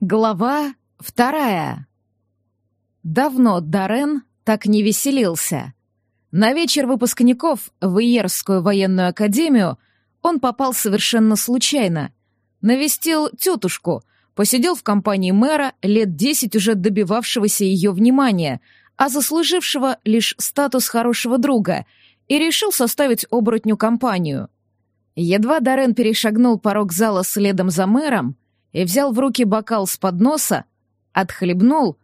Глава вторая. Давно Дарен так не веселился. На вечер выпускников в Иерскую военную академию он попал совершенно случайно. Навестил тетушку, посидел в компании мэра, лет десять уже добивавшегося ее внимания, а заслужившего лишь статус хорошего друга, и решил составить оборотню компанию. Едва Дарен перешагнул порог зала следом за мэром, и взял в руки бокал с подноса, отхлебнул,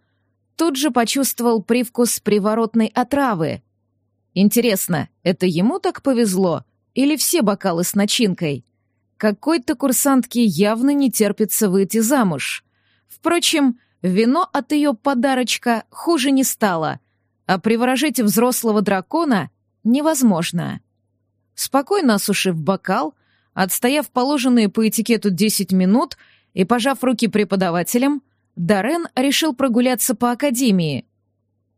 тут же почувствовал привкус приворотной отравы. Интересно, это ему так повезло или все бокалы с начинкой? Какой-то курсантке явно не терпится выйти замуж. Впрочем, вино от ее подарочка хуже не стало, а приворожить взрослого дракона невозможно. Спокойно осушив бокал, отстояв положенные по этикету 10 минут — и, пожав руки преподавателям, Дарен решил прогуляться по академии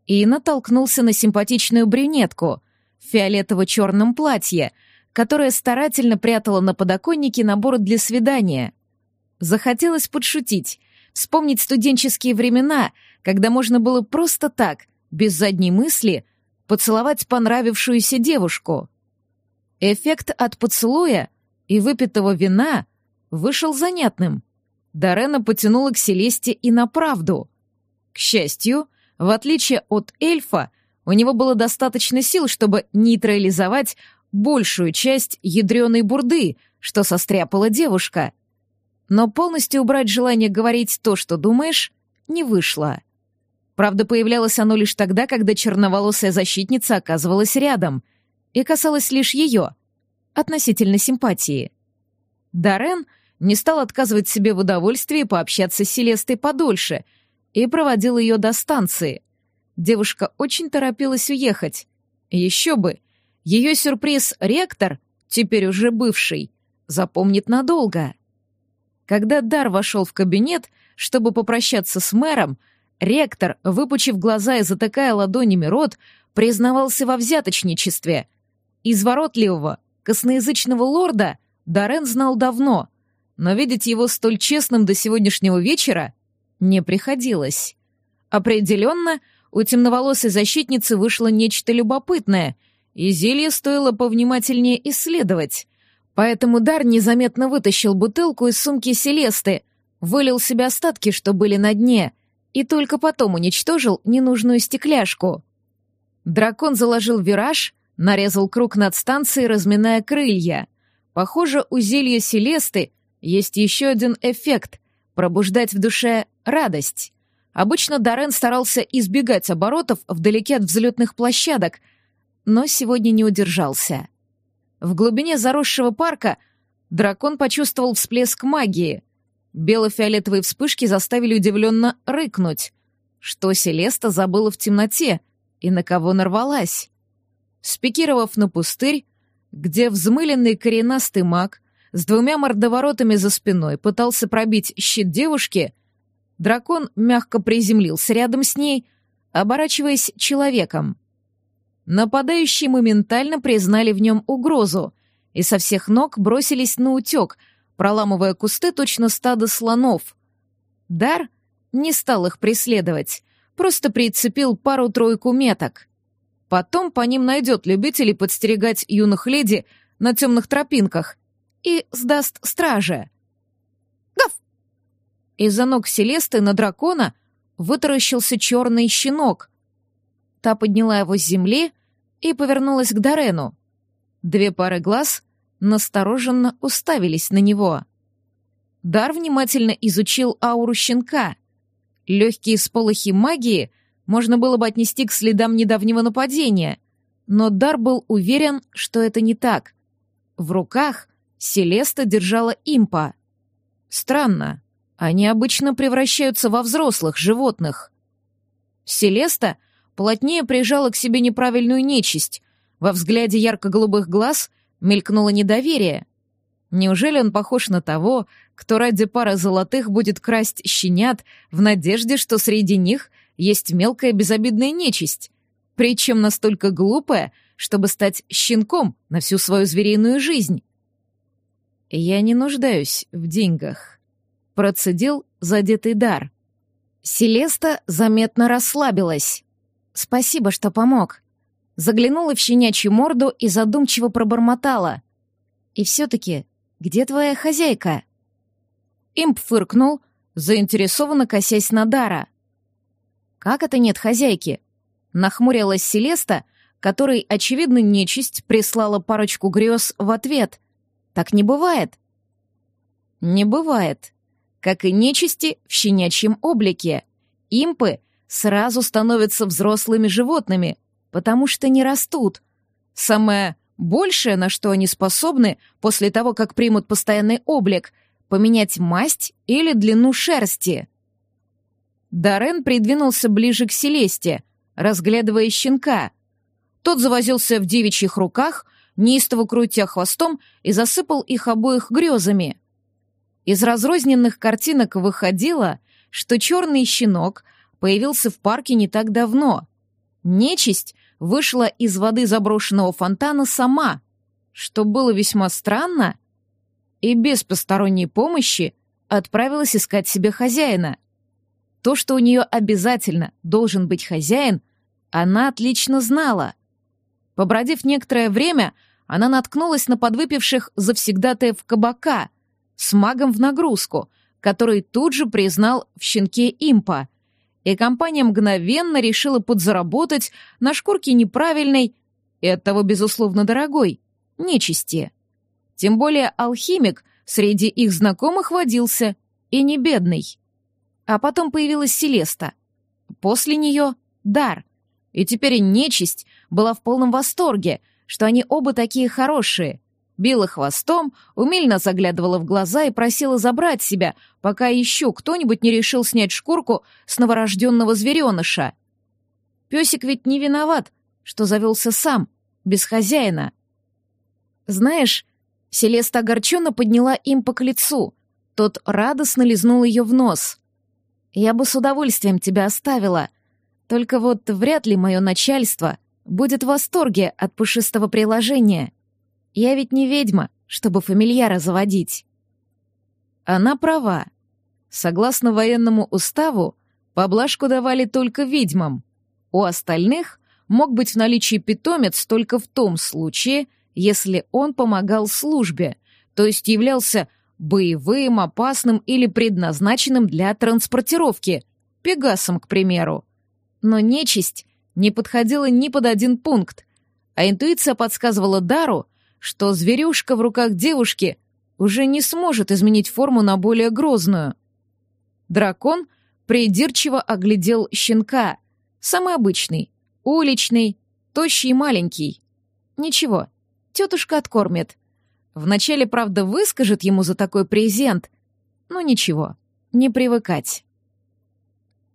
и натолкнулся на симпатичную брюнетку в фиолетово-черном платье, которая старательно прятала на подоконнике набор для свидания. Захотелось подшутить, вспомнить студенческие времена, когда можно было просто так, без задней мысли, поцеловать понравившуюся девушку. Эффект от поцелуя и выпитого вина вышел занятным — Дарена потянула к Селесте и на правду. К счастью, в отличие от эльфа, у него было достаточно сил, чтобы нейтрализовать большую часть ядреной бурды, что состряпала девушка. Но полностью убрать желание говорить то, что думаешь, не вышло. Правда, появлялось оно лишь тогда, когда черноволосая защитница оказывалась рядом и касалась лишь ее, относительно симпатии. Дарен — не стал отказывать себе в удовольствии пообщаться с Селестой подольше и проводил ее до станции. Девушка очень торопилась уехать. Еще бы, ее сюрприз ректор, теперь уже бывший, запомнит надолго. Когда Дар вошел в кабинет, чтобы попрощаться с мэром, ректор, выпучив глаза и затыкая ладонями рот, признавался во взяточничестве. Изворотливого, косноязычного лорда Дарен знал давно — но видеть его столь честным до сегодняшнего вечера не приходилось. Определенно, у темноволосой защитницы вышло нечто любопытное, и зелье стоило повнимательнее исследовать. Поэтому Дар незаметно вытащил бутылку из сумки Селесты, вылил себе остатки, что были на дне, и только потом уничтожил ненужную стекляшку. Дракон заложил вираж, нарезал круг над станцией, разминая крылья. Похоже, у зелья Селесты есть еще один эффект — пробуждать в душе радость. Обычно Дарен старался избегать оборотов вдалеке от взлетных площадок, но сегодня не удержался. В глубине заросшего парка дракон почувствовал всплеск магии. Бело-фиолетовые вспышки заставили удивленно рыкнуть. Что Селеста забыла в темноте и на кого нарвалась? Спикировав на пустырь, где взмыленный коренастый маг — с двумя мордоворотами за спиной пытался пробить щит девушки, дракон мягко приземлился рядом с ней, оборачиваясь человеком. Нападающие моментально признали в нем угрозу и со всех ног бросились на утек, проламывая кусты точно стадо слонов. Дар не стал их преследовать, просто прицепил пару-тройку меток. Потом по ним найдет любителей подстерегать юных леди на темных тропинках и сдаст страже. Гав! Из-за ног Селесты на дракона вытаращился черный щенок. Та подняла его с земли и повернулась к Дарену. Две пары глаз настороженно уставились на него. Дар внимательно изучил ауру щенка. Легкие сполохи магии можно было бы отнести к следам недавнего нападения, но Дар был уверен, что это не так. В руках Селеста держала импа. Странно, они обычно превращаются во взрослых животных. Селеста плотнее прижала к себе неправильную нечисть. Во взгляде ярко-голубых глаз мелькнуло недоверие. Неужели он похож на того, кто ради пары золотых будет красть щенят в надежде, что среди них есть мелкая безобидная нечисть, причем настолько глупая, чтобы стать щенком на всю свою звериную жизнь? «Я не нуждаюсь в деньгах», — процедил задетый дар. Селеста заметно расслабилась. «Спасибо, что помог». Заглянула в щенячью морду и задумчиво пробормотала. «И все-таки, где твоя хозяйка?» Имп фыркнул, заинтересованно косясь на Дара. «Как это нет хозяйки?» Нахмурилась Селеста, которой, очевидно, нечисть прислала парочку грез в ответ. «Так не бывает». «Не бывает», как и нечисти в щенячьем облике. Импы сразу становятся взрослыми животными, потому что не растут. Самое большее, на что они способны после того, как примут постоянный облик, поменять масть или длину шерсти. Дарен придвинулся ближе к Селесте, разглядывая щенка. Тот завозился в девичьих руках, неистово крутя хвостом и засыпал их обоих грезами. Из разрозненных картинок выходило, что черный щенок появился в парке не так давно. Нечисть вышла из воды заброшенного фонтана сама, что было весьма странно, и без посторонней помощи отправилась искать себе хозяина. То, что у нее обязательно должен быть хозяин, она отлично знала. Побродив некоторое время, она наткнулась на подвыпивших завсегдатаев кабака — с магом в нагрузку, который тут же признал в щенке импа. И компания мгновенно решила подзаработать на шкурке неправильной и оттого, безусловно, дорогой, нечисти. Тем более алхимик среди их знакомых водился, и не бедный. А потом появилась Селеста. После нее — дар. И теперь нечисть была в полном восторге, что они оба такие хорошие — била хвостом, умельно заглядывала в глаза и просила забрать себя, пока еще кто-нибудь не решил снять шкурку с новорожденного звереныша. Песик ведь не виноват, что завелся сам, без хозяина. Знаешь, Селеста огорченно подняла импа к лицу. Тот радостно лизнул ее в нос. «Я бы с удовольствием тебя оставила. Только вот вряд ли мое начальство будет в восторге от пушистого приложения». Я ведь не ведьма, чтобы фамильяра заводить. Она права. Согласно военному уставу, поблажку давали только ведьмам. У остальных мог быть в наличии питомец только в том случае, если он помогал службе, то есть являлся боевым, опасным или предназначенным для транспортировки, пегасом, к примеру. Но нечисть не подходила ни под один пункт, а интуиция подсказывала Дару, что зверюшка в руках девушки уже не сможет изменить форму на более грозную. Дракон придирчиво оглядел щенка, самый обычный, уличный, тощий и маленький. Ничего, тетушка откормит. Вначале, правда, выскажет ему за такой презент, но ничего, не привыкать.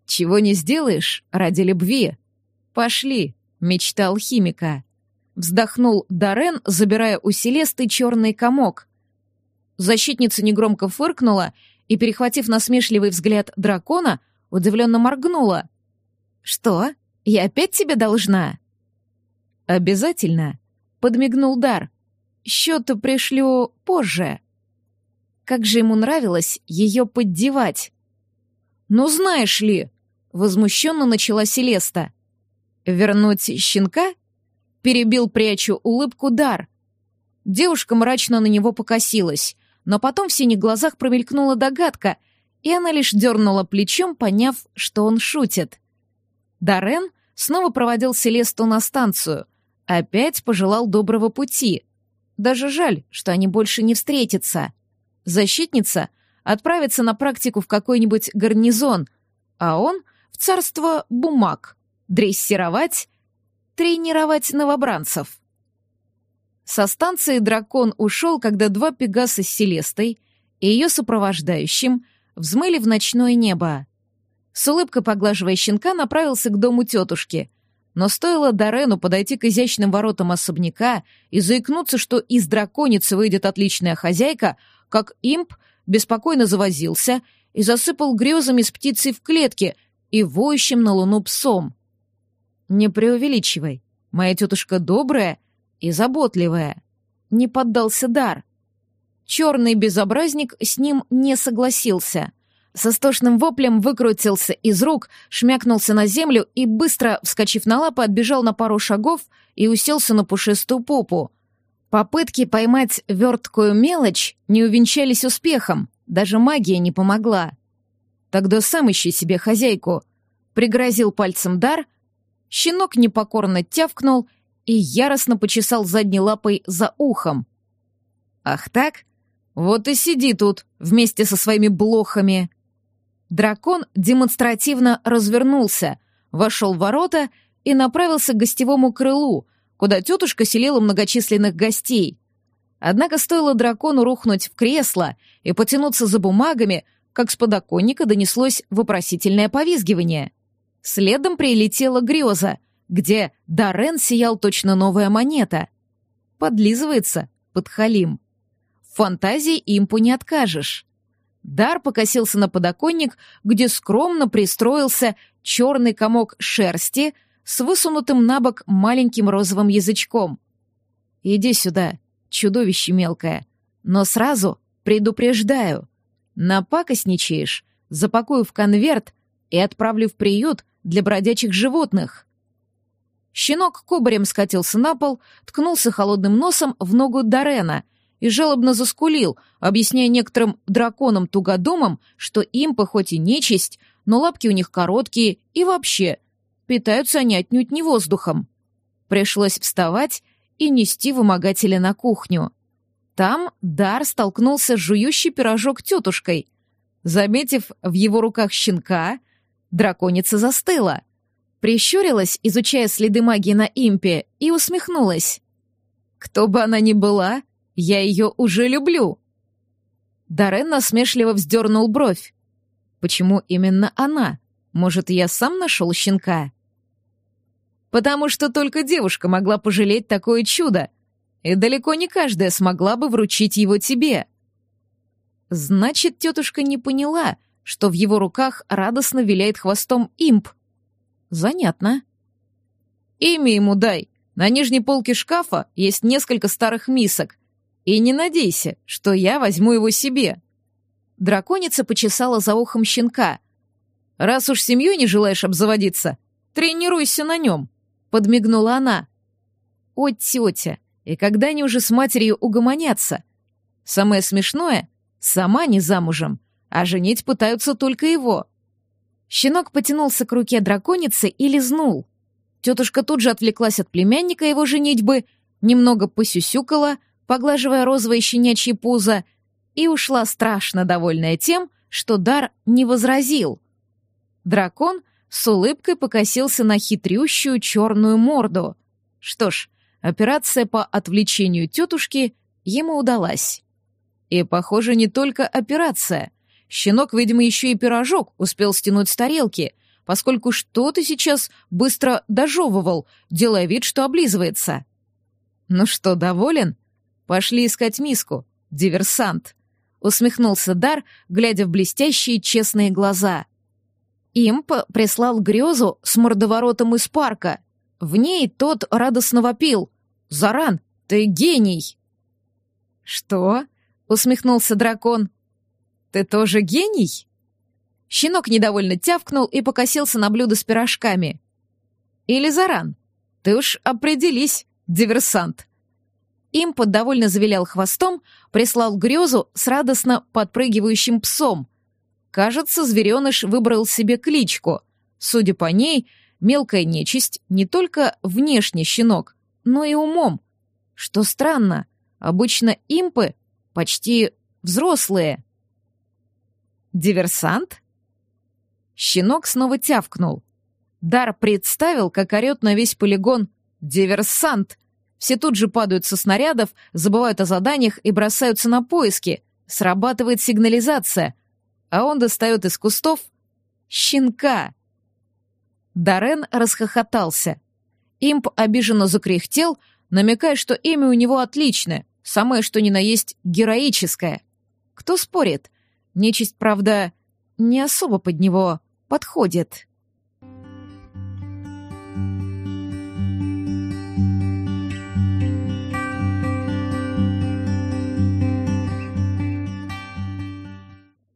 Чего не сделаешь ради любви. Пошли, мечта алхимика. Вздохнул Дарен, забирая у Селесты черный комок. Защитница негромко фыркнула и, перехватив насмешливый взгляд дракона, удивленно моргнула. «Что? Я опять тебе должна?» «Обязательно», — подмигнул Дар. «Счет пришлю позже». Как же ему нравилось ее поддевать. «Ну знаешь ли», — возмущенно начала Селеста. «Вернуть щенка?» перебил прячу улыбку дар. Девушка мрачно на него покосилась, но потом в синих глазах промелькнула догадка, и она лишь дернула плечом, поняв, что он шутит. Дарен снова проводил Селесту на станцию, опять пожелал доброго пути. Даже жаль, что они больше не встретятся. Защитница отправится на практику в какой-нибудь гарнизон, а он — в царство бумаг, дрессировать тренировать новобранцев. Со станции дракон ушел, когда два пегаса с Селестой и ее сопровождающим взмыли в ночное небо. С улыбкой поглаживая щенка, направился к дому тетушки. Но стоило Дорену подойти к изящным воротам особняка и заикнуться, что из драконицы выйдет отличная хозяйка, как имп беспокойно завозился и засыпал грезами с птицей в клетке и воющим на луну псом. «Не преувеличивай. Моя тетушка добрая и заботливая». Не поддался дар. Черный безобразник с ним не согласился. со стошным воплем выкрутился из рук, шмякнулся на землю и, быстро вскочив на лапы, отбежал на пару шагов и уселся на пушистую попу. Попытки поймать верткую мелочь не увенчались успехом, даже магия не помогла. Тогда сам ищи себе хозяйку. Пригрозил пальцем дар, щенок непокорно тявкнул и яростно почесал задней лапой за ухом. «Ах так? Вот и сиди тут вместе со своими блохами!» Дракон демонстративно развернулся, вошел в ворота и направился к гостевому крылу, куда тетушка селила многочисленных гостей. Однако стоило дракону рухнуть в кресло и потянуться за бумагами, как с подоконника донеслось вопросительное повизгивание. Следом прилетела греза, где Дарен сиял точно новая монета. Подлизывается подхалим. В фантазии импу не откажешь. Дар покосился на подоконник, где скромно пристроился черный комок шерсти с высунутым на бок маленьким розовым язычком. «Иди сюда, чудовище мелкое, но сразу предупреждаю. Напакостничаешь, запакую в конверт и отправлю в приют для бродячих животных». Щенок кубарем скатился на пол, ткнулся холодным носом в ногу Дарена и жалобно заскулил, объясняя некоторым драконам-тугодумам, что импы хоть и нечисть, но лапки у них короткие и вообще питаются они отнюдь не воздухом. Пришлось вставать и нести вымогателя на кухню. Там Дар столкнулся с жующей пирожок тетушкой. Заметив в его руках щенка, драконица застыла. Прищурилась, изучая следы магии на импе, и усмехнулась. «Кто бы она ни была, я ее уже люблю!» Дарен насмешливо вздернул бровь. «Почему именно она? Может, я сам нашел щенка?» «Потому что только девушка могла пожалеть такое чудо, и далеко не каждая смогла бы вручить его тебе». Значит, тетушка не поняла, что в его руках радостно виляет хвостом имп. Занятно. Имя ему дай. На нижней полке шкафа есть несколько старых мисок. И не надейся, что я возьму его себе. Драконица почесала за ухом щенка. Раз уж семьей не желаешь обзаводиться, тренируйся на нем, подмигнула она. О, тетя, и когда они уже с матерью угомонятся? Самое смешное, сама не замужем, а женить пытаются только его. Щенок потянулся к руке драконицы и лизнул. Тетушка тут же отвлеклась от племянника его женитьбы, немного посюсюкала, поглаживая розовое щенячье пузо, и ушла страшно довольная тем, что дар не возразил. Дракон с улыбкой покосился на хитрющую черную морду. Что ж, операция по отвлечению тетушки ему удалась. И, похоже, не только операция. Щенок, видимо, еще и пирожок успел стянуть с тарелки, поскольку что-то сейчас быстро дожевывал, делая вид, что облизывается. «Ну что, доволен?» Пошли искать миску. Диверсант. Усмехнулся Дар, глядя в блестящие честные глаза. Имп прислал грезу с мордоворотом из парка. В ней тот радостно вопил. «Заран, ты гений!» «Что?» — усмехнулся дракон. «Ты тоже гений?» Щенок недовольно тявкнул и покосился на блюдо с пирожками. «Или Заран, ты уж определись, диверсант!» Импот довольно завилял хвостом, прислал грезу с радостно подпрыгивающим псом. Кажется, звереныш выбрал себе кличку. Судя по ней, мелкая нечисть не только внешне щенок, но и умом. Что странно, обычно импы почти взрослые. «Диверсант?» Щенок снова тявкнул. Дар представил, как орет на весь полигон «Диверсант!» Все тут же падают со снарядов, забывают о заданиях и бросаются на поиски. Срабатывает сигнализация. А он достает из кустов щенка. Дарен расхохотался. Имп обиженно закряхтел, намекая, что имя у него отличное, самое что ни на есть героическое. Кто спорит? Нечисть, правда, не особо под него подходит.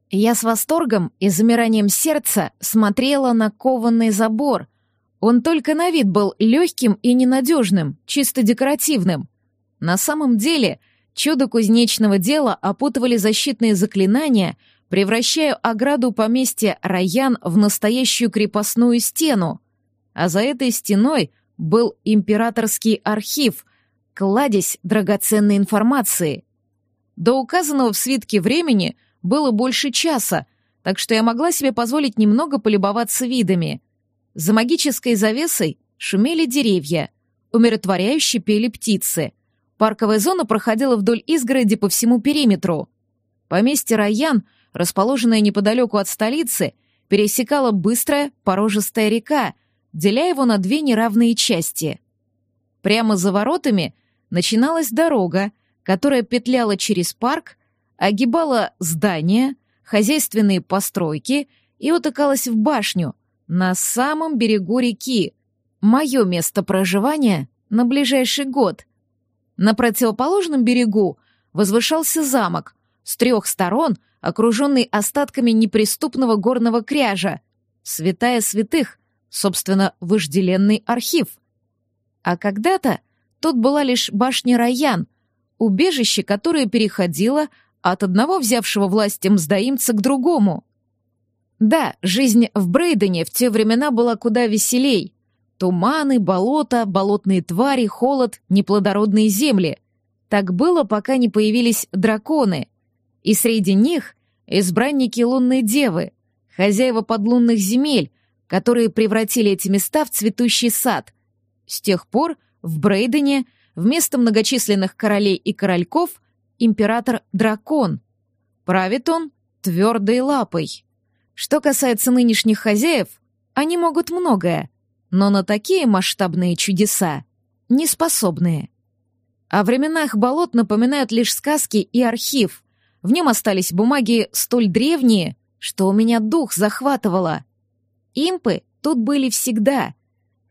Я с восторгом и замиранием сердца смотрела на кованный забор. Он только на вид был легким и ненадежным, чисто декоративным. На самом деле чудо кузнечного дела опутывали защитные заклинания, превращая ограду поместья Раян в настоящую крепостную стену. А за этой стеной был императорский архив, кладезь драгоценной информации. До указанного в свитке времени было больше часа, так что я могла себе позволить немного полюбоваться видами. За магической завесой шумели деревья, умиротворяюще пели птицы. Парковая зона проходила вдоль изгороди по всему периметру. Поместье Раян, расположенное неподалеку от столицы, пересекала быстрая порожистая река, деля его на две неравные части. Прямо за воротами начиналась дорога, которая петляла через парк, огибала здания, хозяйственные постройки и утыкалась в башню на самом берегу реки. Мое место проживания на ближайший год. На противоположном берегу возвышался замок, с трех сторон окруженный остатками неприступного горного кряжа, святая святых, собственно, вожделенный архив. А когда-то тут была лишь башня Раян, убежище, которое переходило от одного взявшего власть мздоимца к другому. Да, жизнь в Брейдене в те времена была куда веселей. Туманы, болота, болотные твари, холод, неплодородные земли. Так было, пока не появились драконы. И среди них избранники лунной девы, хозяева подлунных земель, которые превратили эти места в цветущий сад. С тех пор в Брейдене вместо многочисленных королей и корольков император-дракон. Правит он твердой лапой. Что касается нынешних хозяев, они могут многое, но на такие масштабные чудеса не способные. О временах болот напоминают лишь сказки и архив. В нем остались бумаги столь древние, что у меня дух захватывало. Импы тут были всегда.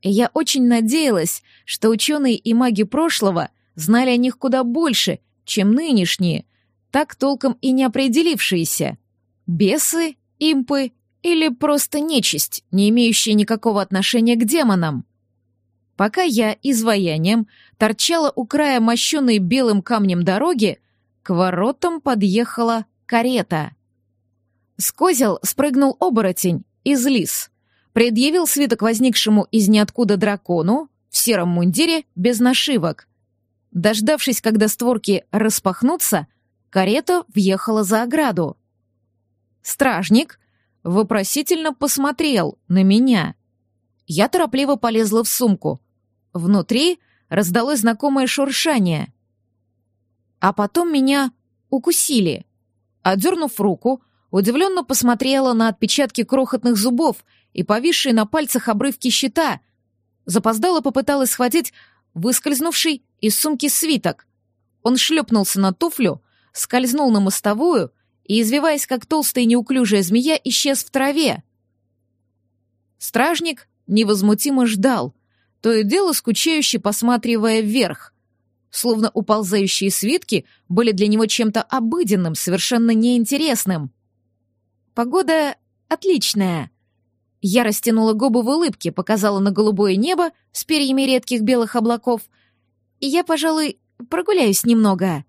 И я очень надеялась, что ученые и маги прошлого знали о них куда больше, чем нынешние, так толком и не определившиеся. Бесы, импы или просто нечисть, не имеющая никакого отношения к демонам. Пока я изваянием торчала у края мощенной белым камнем дороги, к воротам подъехала карета. С козел спрыгнул оборотень из лис предъявил свиток возникшему из ниоткуда дракону в сером мундире без нашивок. Дождавшись, когда створки распахнутся, карета въехала за ограду. Стражник вопросительно посмотрел на меня. Я торопливо полезла в сумку. Внутри раздалось знакомое шуршание. А потом меня укусили. Отдернув руку, удивленно посмотрела на отпечатки крохотных зубов и повисшие на пальцах обрывки щита. Запоздала попыталась схватить выскользнувший из сумки свиток. Он шлепнулся на туфлю, скользнул на мостовую и, извиваясь как толстая неуклюжая змея, исчез в траве. Стражник невозмутимо ждал, то и дело скучающе посматривая вверх, словно уползающие свитки были для него чем-то обыденным, совершенно неинтересным. Погода отличная. Я растянула губы в улыбке, показала на голубое небо с перьями редких белых облаков. И я, пожалуй, прогуляюсь немного.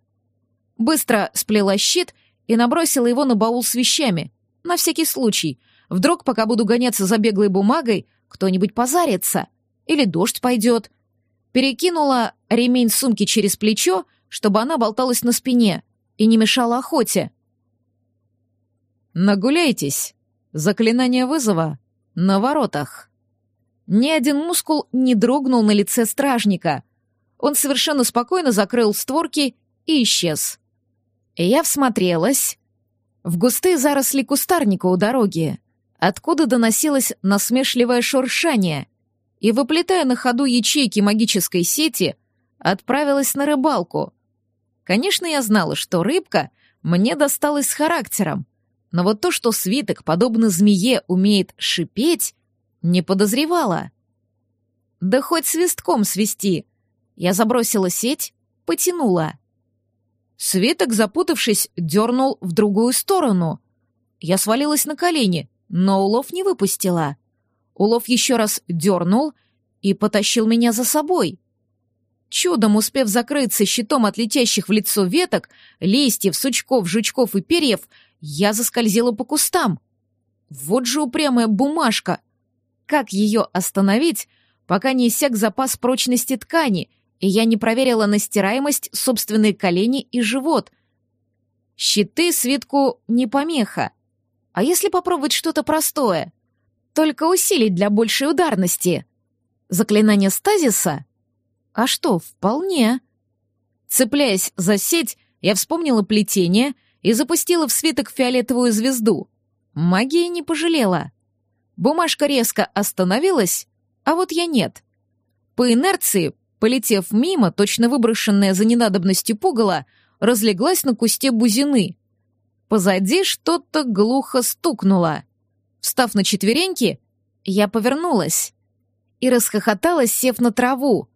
Быстро сплела щит и набросила его на баул с вещами. На всякий случай. Вдруг, пока буду гоняться за беглой бумагой, кто-нибудь позарится. Или дождь пойдет. Перекинула ремень сумки через плечо, чтобы она болталась на спине и не мешала охоте. «Нагуляйтесь. Заклинание вызова на воротах. Ни один мускул не дрогнул на лице стражника. Он совершенно спокойно закрыл створки и исчез. Я всмотрелась в густые заросли кустарника у дороги, откуда доносилось насмешливое шуршание, и, выплетая на ходу ячейки магической сети, отправилась на рыбалку. Конечно, я знала, что рыбка мне досталась с характером — но вот то, что свиток, подобно змее, умеет шипеть, не подозревала. Да хоть свистком свисти. Я забросила сеть, потянула. Свиток, запутавшись, дернул в другую сторону. Я свалилась на колени, но улов не выпустила. Улов еще раз дернул и потащил меня за собой. Чудом успев закрыться щитом от летящих в лицо веток, листьев, сучков, жучков и перьев, я заскользила по кустам. Вот же упрямая бумажка! Как ее остановить, пока не иссяк запас прочности ткани, и я не проверила на стираемость собственные колени и живот? Щиты свитку не помеха. А если попробовать что-то простое? Только усилить для большей ударности. Заклинание стазиса? А что, вполне. Цепляясь за сеть, я вспомнила плетение и запустила в свиток фиолетовую звезду. Магия не пожалела. Бумажка резко остановилась, а вот я нет. По инерции, полетев мимо, точно выброшенная за ненадобностью пугала, разлеглась на кусте бузины. Позади что-то глухо стукнуло. Встав на четвереньки, я повернулась и расхохоталась, сев на траву.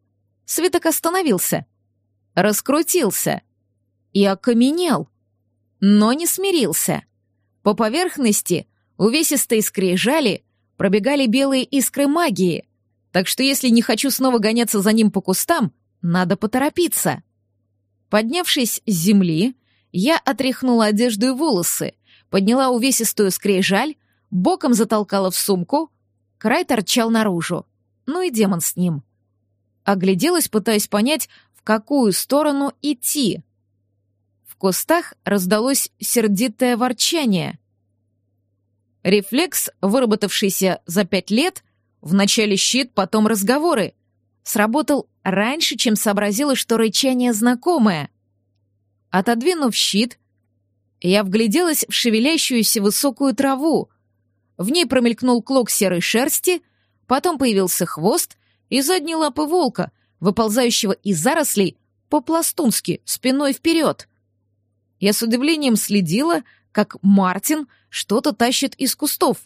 Свиток остановился, раскрутился и окаменел, но не смирился. По поверхности увесистой скрижали пробегали белые искры магии, так что если не хочу снова гоняться за ним по кустам, надо поторопиться. Поднявшись с земли, я отряхнула одежду и волосы, подняла увесистую скрижаль, боком затолкала в сумку, край торчал наружу. Ну и демон с ним. Огляделась, пытаясь понять, в какую сторону идти. В кустах раздалось сердитое ворчание. Рефлекс, выработавшийся за пять лет, вначале щит, потом разговоры, сработал раньше, чем сообразила, что рычание знакомое. Отодвинув щит, я вгляделась в шевелящуюся высокую траву. В ней промелькнул клок серой шерсти, потом появился хвост и задние лапы волка, выползающего из зарослей по-пластунски, спиной вперед. Я с удивлением следила, как Мартин что-то тащит из кустов.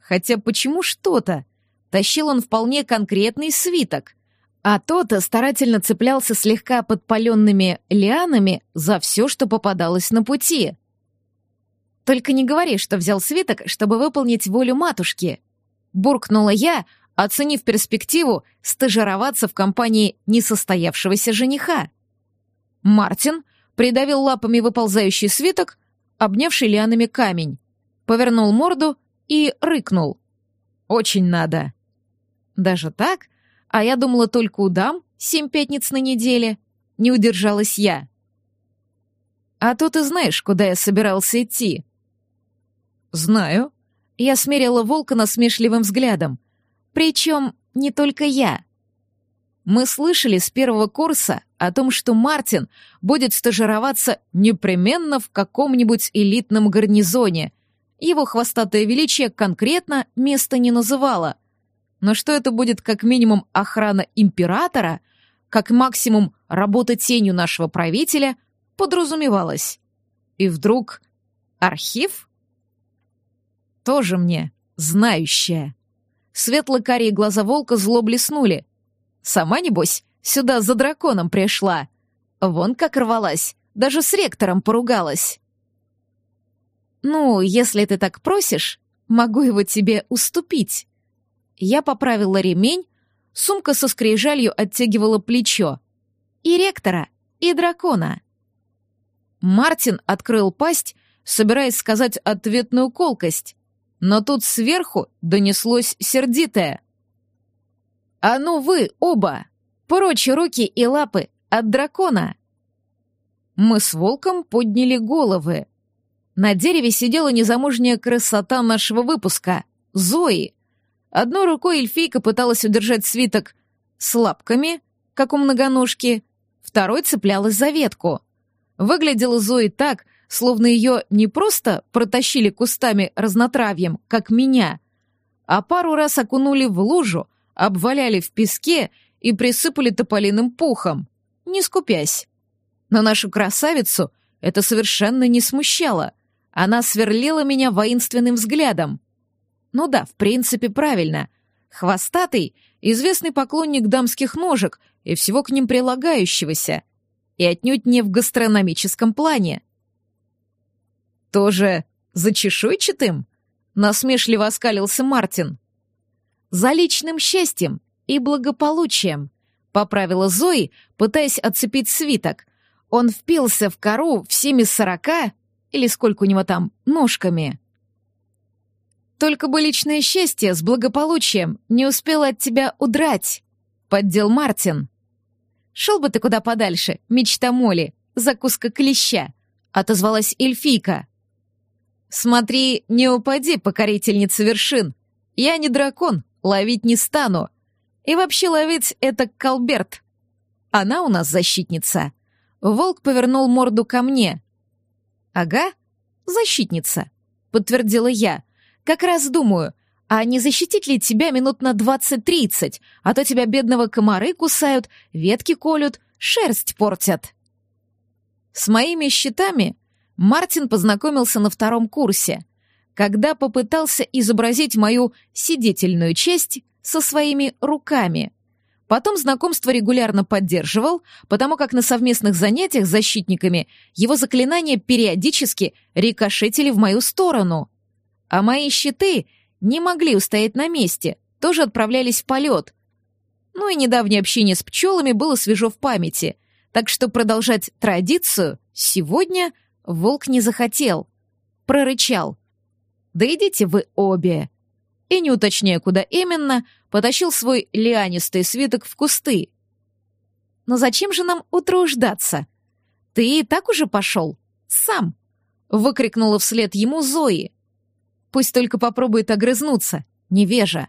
Хотя почему что-то? Тащил он вполне конкретный свиток. А тот старательно цеплялся слегка подпаленными лианами за все, что попадалось на пути. «Только не говори, что взял свиток, чтобы выполнить волю матушки», — буркнула я, оценив перспективу стажироваться в компании несостоявшегося жениха. Мартин придавил лапами выползающий свиток, обнявший лианами камень, повернул морду и рыкнул. «Очень надо». «Даже так? А я думала, только у дам семь пятниц на неделе». Не удержалась я. «А то ты знаешь, куда я собирался идти?» «Знаю». Я смерила волка насмешливым взглядом. Причем не только я. Мы слышали с первого курса о том, что Мартин будет стажироваться непременно в каком-нибудь элитном гарнизоне. Его хвостатое величие конкретно место не называло. Но что это будет как минимум охрана императора, как максимум работа тенью нашего правителя, подразумевалось. И вдруг архив? Тоже мне знающая. Светло-карие глаза волка зло блеснули. Сама, небось, сюда за драконом пришла. Вон как рвалась, даже с ректором поругалась. «Ну, если ты так просишь, могу его тебе уступить». Я поправила ремень, сумка со скрижалью оттягивала плечо. И ректора, и дракона. Мартин открыл пасть, собираясь сказать ответную колкость, но тут сверху донеслось сердитое. «А ну вы, оба! Прочь руки и лапы от дракона!» Мы с волком подняли головы. На дереве сидела незамужняя красота нашего выпуска — Зои. Одной рукой эльфийка пыталась удержать свиток с лапками, как у многоножки, второй цеплялась за ветку. Выглядела Зои так, словно ее не просто протащили кустами разнотравьем, как меня, а пару раз окунули в лужу, обваляли в песке и присыпали тополиным пухом, не скупясь. Но нашу красавицу это совершенно не смущало. Она сверлила меня воинственным взглядом. Ну да, в принципе, правильно. Хвостатый — известный поклонник дамских ножек и всего к ним прилагающегося. И отнюдь не в гастрономическом плане. «Тоже За чешуйчатым?» — насмешливо оскалился Мартин. «За личным счастьем и благополучием», — поправила Зои, пытаясь отцепить свиток. Он впился в кору всеми сорока, или сколько у него там, ножками. «Только бы личное счастье с благополучием не успело от тебя удрать», — поддел Мартин. «Шел бы ты куда подальше, мечта Моли, закуска клеща», — отозвалась эльфийка. «Смотри, не упади, покорительница вершин. Я не дракон, ловить не стану. И вообще ловить — это Колберт. Она у нас защитница». Волк повернул морду ко мне. «Ага, защитница», — подтвердила я. «Как раз думаю, а не защитить ли тебя минут на двадцать-тридцать, а то тебя бедного комары кусают, ветки колют, шерсть портят». С моими щитами Мартин познакомился на втором курсе, когда попытался изобразить мою сидительную честь со своими руками. Потом знакомство регулярно поддерживал, потому как на совместных занятиях с защитниками его заклинания периодически рикошетили в мою сторону. А мои щиты не могли устоять на месте, тоже отправлялись в полет. Ну и недавнее общение с пчелами было свежо в памяти, так что продолжать традицию сегодня волк не захотел. Прорычал. «Да идите вы обе!» И, не уточняя, куда именно, — потащил свой лианистый свиток в кусты. «Но зачем же нам утруждаться? Ты и так уже пошел. Сам!» — выкрикнула вслед ему Зои. «Пусть только попробует огрызнуться, невежа.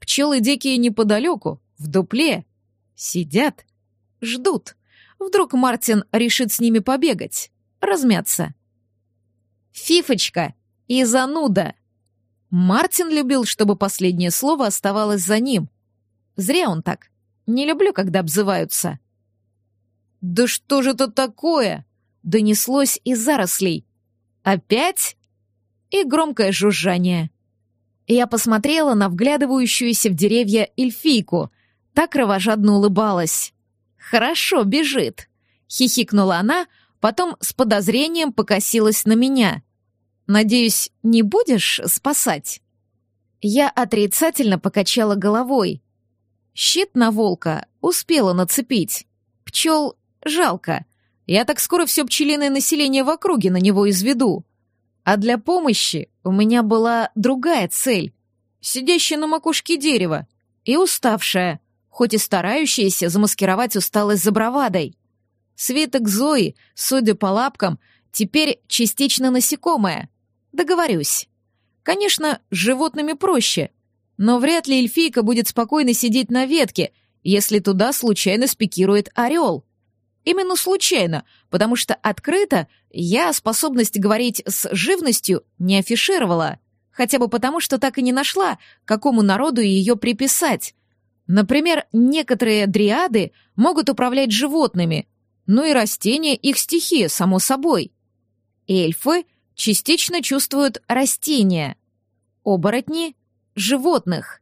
Пчелы дикие неподалеку, в дупле. Сидят, ждут. Вдруг Мартин решит с ними побегать, размяться. Фифочка и зануда!» Мартин любил, чтобы последнее слово оставалось за ним. Зря он так. Не люблю, когда обзываются. «Да что же это такое?» — донеслось из зарослей. «Опять?» И громкое жужжание. Я посмотрела на вглядывающуюся в деревья эльфийку. Так кровожадно улыбалась. «Хорошо, бежит», — хихикнула она, потом с подозрением покосилась на меня — Надеюсь, не будешь спасать?» Я отрицательно покачала головой. Щит на волка успела нацепить. Пчел жалко. Я так скоро все пчелиное население в округе на него изведу. А для помощи у меня была другая цель. Сидящая на макушке дерева и уставшая, хоть и старающаяся замаскировать усталость за бравадой. Свиток Зои, судя по лапкам, теперь частично насекомое — Договорюсь. Конечно, с животными проще, но вряд ли эльфийка будет спокойно сидеть на ветке, если туда случайно спикирует орел. Именно случайно, потому что открыто я способность говорить с живностью не афишировала, хотя бы потому, что так и не нашла, какому народу ее приписать. Например, некоторые дриады могут управлять животными, ну и растения — их стихия, само собой. Эльфы — частично чувствуют растения, оборотни — животных.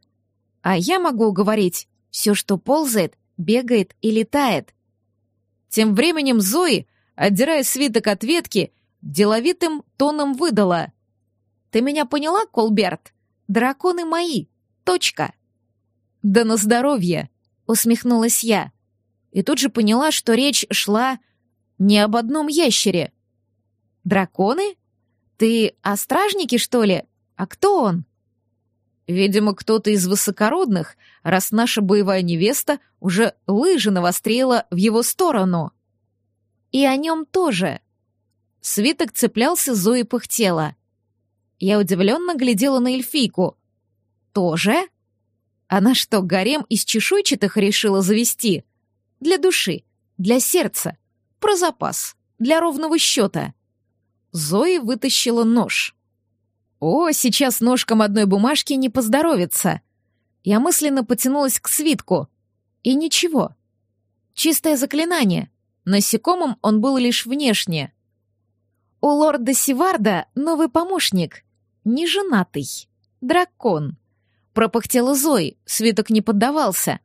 А я могу говорить все, что ползает, бегает и летает. Тем временем Зои, отдирая свиток от ветки, деловитым тоном выдала. «Ты меня поняла, Колберт? Драконы мои. Точка». «Да на здоровье!» — усмехнулась я. И тут же поняла, что речь шла не об одном ящере. «Драконы?» «Ты о стражнике, что ли? А кто он?» «Видимо, кто-то из высокородных, раз наша боевая невеста уже лыжи навострила в его сторону». «И о нем тоже». Свиток цеплялся, Зои пыхтела. Я удивленно глядела на эльфийку. «Тоже?» Она что, гарем из чешуйчатых решила завести? Для души, для сердца, про запас, для ровного счета. Зои вытащила нож. «О, сейчас ножкам одной бумажки не поздоровится!» Я мысленно потянулась к свитку. И ничего. Чистое заклинание. Насекомым он был лишь внешне. У лорда Сиварда новый помощник. Неженатый. Дракон. Пропыхтела Зои, свиток не поддавался.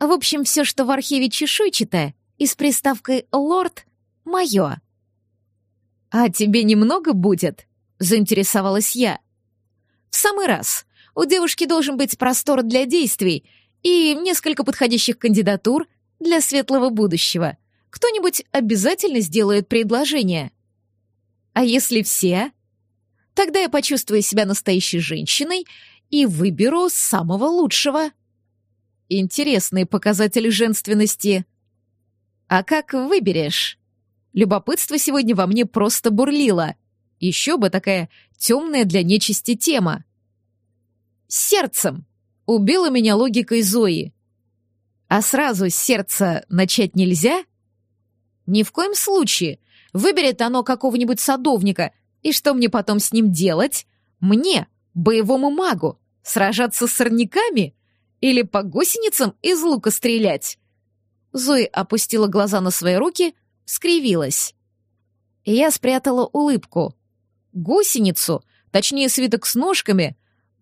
В общем, все, что в архиве чешуйчатое, и с приставкой «лорд» — мое. «А тебе немного будет?» — заинтересовалась я. В самый раз. У девушки должен быть простор для действий и несколько подходящих кандидатур для светлого будущего. Кто-нибудь обязательно сделает предложение. А если все? Тогда я почувствую себя настоящей женщиной и выберу самого лучшего. Интересные показатели женственности. А как выберешь? Любопытство сегодня во мне просто бурлило. Еще бы такая темная для нечисти тема. Сердцем. Убила меня логикой Зои. А сразу с сердца начать нельзя? Ни в коем случае. Выберет оно какого-нибудь садовника. И что мне потом с ним делать? Мне, боевому магу, сражаться с сорняками? Или по гусеницам из лука стрелять? Зои опустила глаза на свои руки, скривилась. Я спрятала улыбку. Гусеницу, точнее свиток с ножками,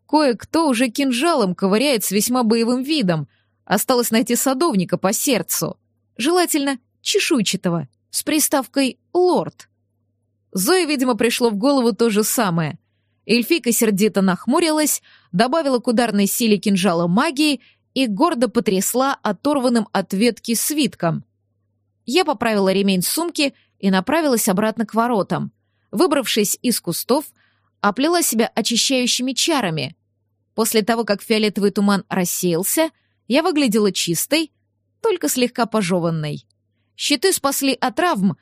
кое-кто уже кинжалом ковыряет с весьма боевым видом. Осталось найти садовника по сердцу. Желательно чешуйчатого, с приставкой «лорд». Зое, видимо, пришло в голову то же самое. Эльфика сердито нахмурилась, добавила к ударной силе кинжала магии и гордо потрясла оторванным от ветки свитком. Я поправила ремень сумки и направилась обратно к воротам. Выбравшись из кустов, оплела себя очищающими чарами. После того, как фиолетовый туман рассеялся, я выглядела чистой, только слегка пожеванной. Щиты спасли от травм,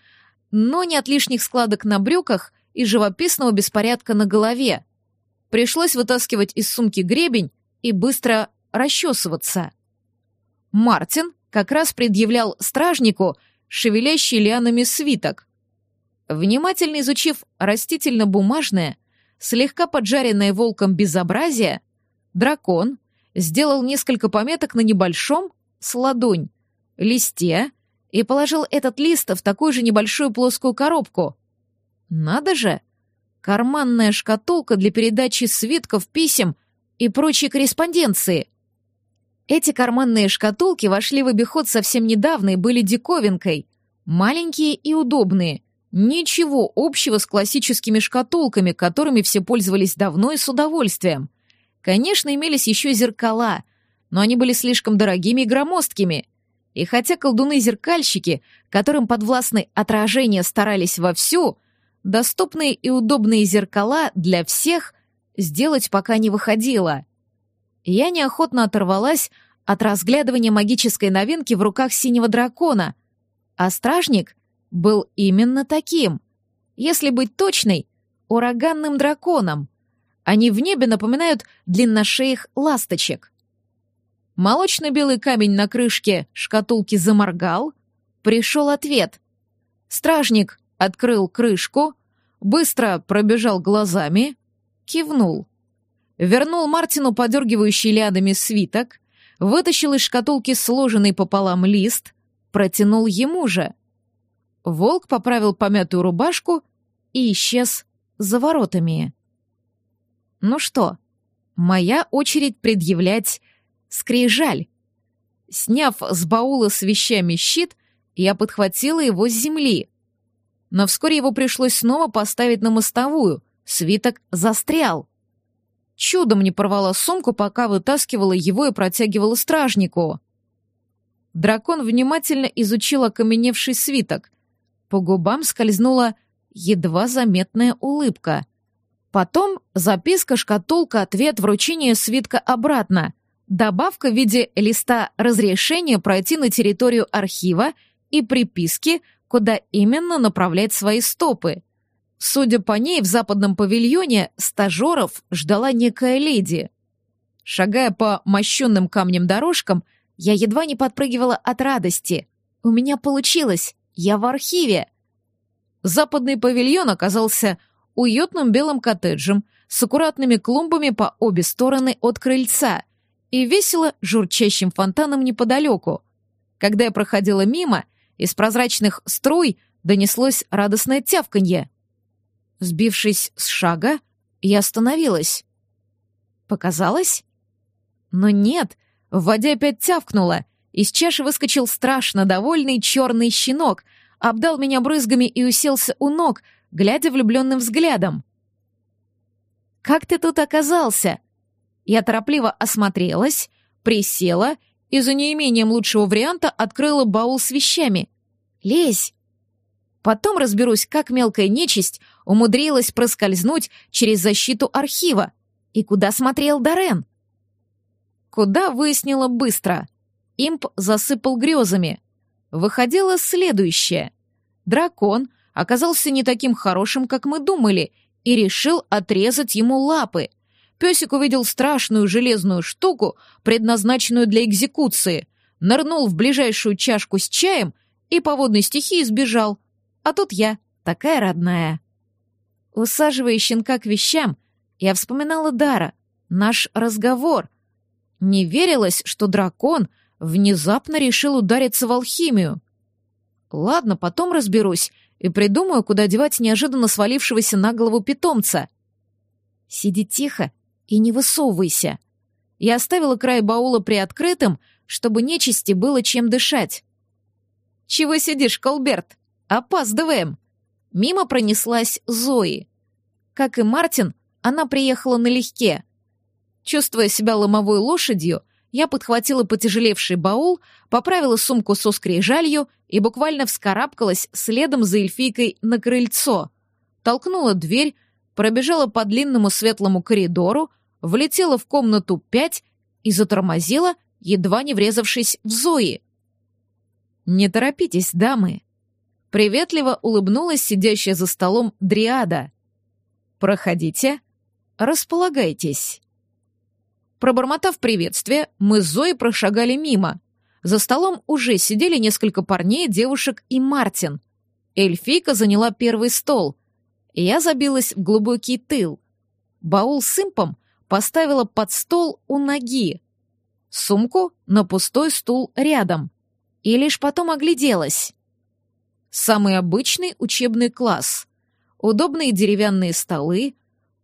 но не от лишних складок на брюках и живописного беспорядка на голове. Пришлось вытаскивать из сумки гребень и быстро расчесываться. Мартин как раз предъявлял стражнику шевелящий лианами свиток. Внимательно изучив растительно-бумажное, слегка поджаренное волком безобразие, дракон сделал несколько пометок на небольшом, с ладонь, листе и положил этот лист в такую же небольшую плоскую коробку. Надо же! Карманная шкатулка для передачи свитков, писем и прочей корреспонденции. Эти карманные шкатулки вошли в обиход совсем недавно и были диковинкой. Маленькие и удобные. Ничего общего с классическими шкатулками, которыми все пользовались давно и с удовольствием. Конечно, имелись еще зеркала, но они были слишком дорогими и громоздкими. И хотя колдуны-зеркальщики, которым подвластны отражения старались вовсю, доступные и удобные зеркала для всех сделать пока не выходило. Я неохотно оторвалась от разглядывания магической новинки в руках синего дракона, а стражник был именно таким. Если быть точной, ураганным драконом. Они в небе напоминают длинношеих ласточек. Молочно-белый камень на крышке шкатулки заморгал. Пришел ответ. Стражник открыл крышку, быстро пробежал глазами, кивнул. Вернул Мартину подергивающий лядами свиток, вытащил из шкатулки сложенный пополам лист, протянул ему же. Волк поправил помятую рубашку и исчез за воротами. Ну что, моя очередь предъявлять скрижаль. Сняв с баула с вещами щит, я подхватила его с земли. Но вскоре его пришлось снова поставить на мостовую. Свиток застрял. Чудом не порвала сумку, пока вытаскивала его и протягивала стражнику. Дракон внимательно изучил окаменевший свиток. По губам скользнула едва заметная улыбка. Потом записка, шкатулка, ответ, вручение свитка обратно. Добавка в виде листа разрешения пройти на территорию архива и приписки, куда именно направлять свои стопы. Судя по ней, в западном павильоне стажеров ждала некая леди. Шагая по мощенным камнем дорожкам, я едва не подпрыгивала от радости. У меня получилось, я в архиве. Западный павильон оказался уютным белым коттеджем с аккуратными клумбами по обе стороны от крыльца и весело журчащим фонтаном неподалеку. Когда я проходила мимо, из прозрачных струй донеслось радостное тявканье. Сбившись с шага, я остановилась. Показалось? Но нет, в воде опять тявкнуло. Из чаши выскочил страшно довольный черный щенок, обдал меня брызгами и уселся у ног, глядя влюбленным взглядом. как ты тут оказался?» Я торопливо осмотрелась, присела и за неимением лучшего варианта открыла баул с вещами. «Лезь!» Потом разберусь, как мелкая нечисть умудрилась проскользнуть через защиту архива. И куда смотрел Дорен? Куда выяснила быстро. Имп засыпал грезами. Выходило следующее. Дракон оказался не таким хорошим, как мы думали, и решил отрезать ему лапы. Песик увидел страшную железную штуку, предназначенную для экзекуции, нырнул в ближайшую чашку с чаем и по водной стихии сбежал. А тут я, такая родная. Усаживая щенка к вещам, я вспоминала Дара, наш разговор. Не верилось, что дракон внезапно решил удариться в алхимию. Ладно, потом разберусь и придумаю, куда девать неожиданно свалившегося на голову питомца. Сиди тихо и не высовывайся. Я оставила край баула приоткрытым, чтобы нечисти было чем дышать. «Чего сидишь, Колберт? Опаздываем!» Мимо пронеслась Зои. Как и Мартин, она приехала налегке. Чувствуя себя ломовой лошадью, я подхватила потяжелевший баул, поправила сумку со скрижалью и буквально вскарабкалась следом за эльфийкой на крыльцо. Толкнула дверь, пробежала по длинному светлому коридору, влетела в комнату пять и затормозила, едва не врезавшись в Зои. «Не торопитесь, дамы!» Приветливо улыбнулась сидящая за столом Дриада. «Проходите, располагайтесь». Пробормотав приветствие, мы с Зоей прошагали мимо. За столом уже сидели несколько парней, девушек и Мартин. Эльфийка заняла первый стол. Я забилась в глубокий тыл. Баул с импом поставила под стол у ноги. Сумку на пустой стул рядом. И лишь потом огляделась. Самый обычный учебный класс. Удобные деревянные столы,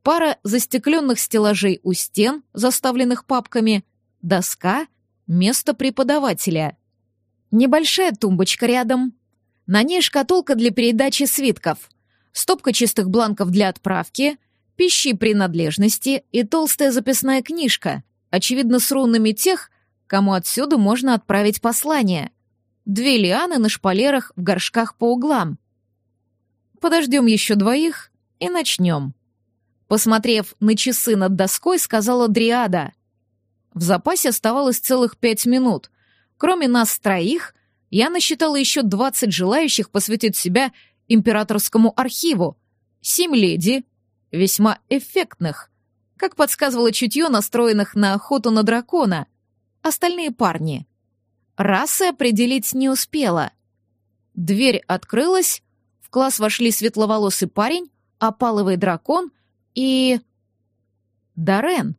пара застекленных стеллажей у стен, заставленных папками, доска, место преподавателя. Небольшая тумбочка рядом. На ней шкатулка для передачи свитков, стопка чистых бланков для отправки, пищи принадлежности и толстая записная книжка, очевидно, с рунами тех, кому отсюда можно отправить послание. Две лианы на шпалерах в горшках по углам. Подождем еще двоих и начнем. Посмотрев на часы над доской, сказала Дриада. В запасе оставалось целых пять минут. Кроме нас троих, я насчитала еще двадцать желающих посвятить себя императорскому архиву. Семь леди, весьма эффектных, как подсказывало чутье, настроенных на охоту на дракона. Остальные парни. Расы определить не успела. Дверь открылась, в класс вошли светловолосый парень, опаловый дракон и... Дарен.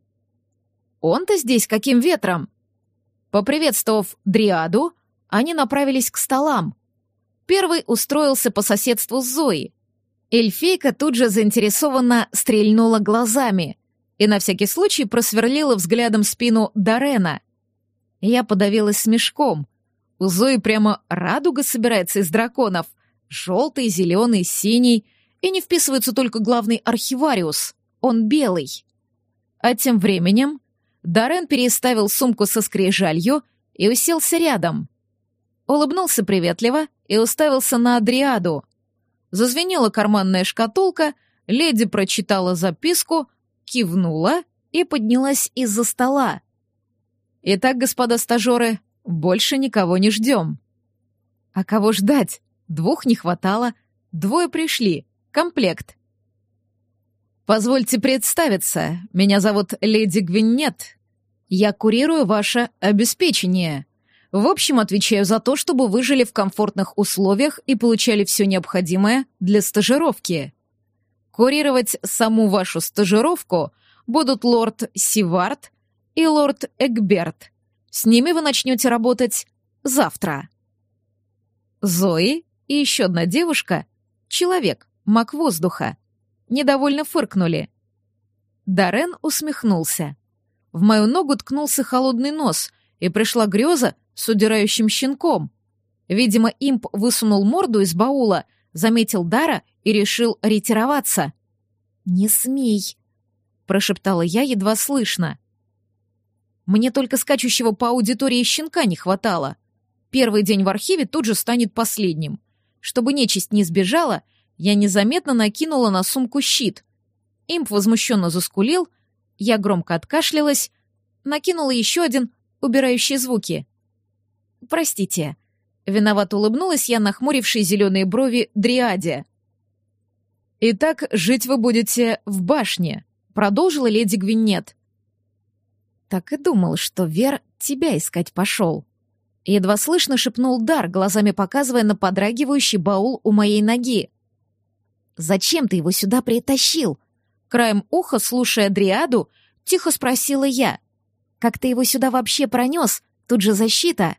Он-то здесь каким ветром? Поприветствовав Дриаду, они направились к столам. Первый устроился по соседству с Зоей. Эльфейка тут же заинтересованно стрельнула глазами и на всякий случай просверлила взглядом спину Дарена. Я подавилась смешком. У Зои прямо радуга собирается из драконов. Желтый, зеленый, синий — и не вписывается только главный архивариус. Он белый. А тем временем Дарен переставил сумку со скрижалью и уселся рядом. Улыбнулся приветливо и уставился на Адриаду. Зазвенела карманная шкатулка, леди прочитала записку, кивнула и поднялась из-за стола. «Итак, господа стажеры, больше никого не ждем». «А кого ждать? Двух не хватало, двое пришли. Комплект. Позвольте представиться. Меня зовут Леди Гвиннет. Я курирую ваше обеспечение. В общем, отвечаю за то, чтобы вы жили в комфортных условиях и получали все необходимое для стажировки. Курировать саму вашу стажировку будут лорд Сивард и лорд Эгберт. С ними вы начнете работать завтра. Зои и еще одна девушка — человек, маг воздуха. Недовольно фыркнули. Дарен усмехнулся. В мою ногу ткнулся холодный нос, и пришла греза с удирающим щенком. Видимо, имп высунул морду из баула, заметил Дара и решил ретироваться. «Не смей!» прошептала я едва слышно. Мне только скачущего по аудитории щенка не хватало. Первый день в архиве тут же станет последним. Чтобы нечисть не сбежала, я незаметно накинула на сумку щит. Имп возмущенно заскулил, я громко откашлялась, накинула еще один, убирающий звуки. «Простите». Виновато улыбнулась я, нахмурившей зеленые брови Дриаде. «Итак, жить вы будете в башне», — продолжила леди Гвинет. Так и думал, что Вер тебя искать пошел. Едва слышно шепнул Дар, глазами показывая на подрагивающий баул у моей ноги. «Зачем ты его сюда притащил?» Краем уха, слушая Дриаду, тихо спросила я. «Как ты его сюда вообще пронес? Тут же защита!»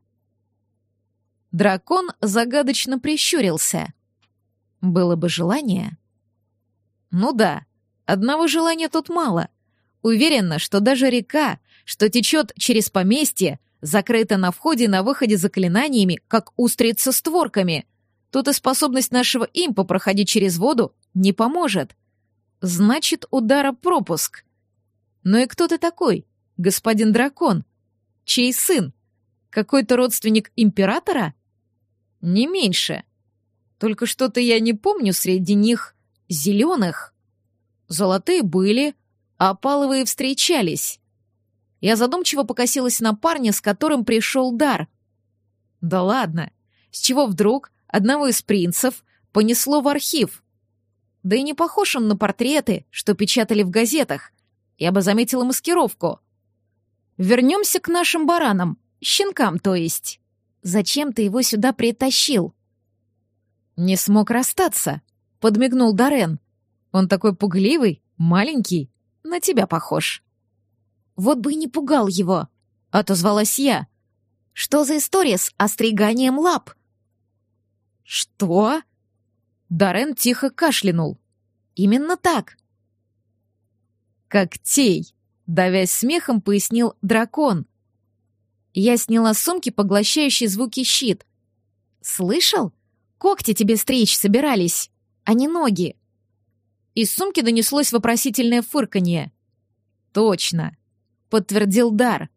Дракон загадочно прищурился. «Было бы желание?» «Ну да, одного желания тут мало. Уверена, что даже река, что течет через поместье, закрыта на входе и на выходе заклинаниями, как устрица створками. Тут и способность нашего импа проходить через воду не поможет. Значит, удара пропуск. Ну и кто ты такой, господин дракон? Чей сын? Какой-то родственник императора? Не меньше. Только что-то я не помню среди них зеленых. Золотые были, а опаловые встречались. Я задумчиво покосилась на парня, с которым пришел дар. Да ладно, с чего вдруг одного из принцев понесло в архив? Да и не похож он на портреты, что печатали в газетах. Я бы заметила маскировку. Вернемся к нашим баранам, щенкам, то есть. Зачем ты его сюда притащил? Не смог расстаться, подмигнул Дарен. Он такой пугливый, маленький, на тебя похож. Вот бы и не пугал его, отозвалась я. Что за история с остриганием лап? Что? Дарен тихо кашлянул. Именно так. Когтей, давясь смехом, пояснил дракон. Я сняла с сумки поглощающий звуки щит. Слышал? Когти тебе стричь собирались, а не ноги. Из сумки донеслось вопросительное фырканье. «Точно», — подтвердил Дар.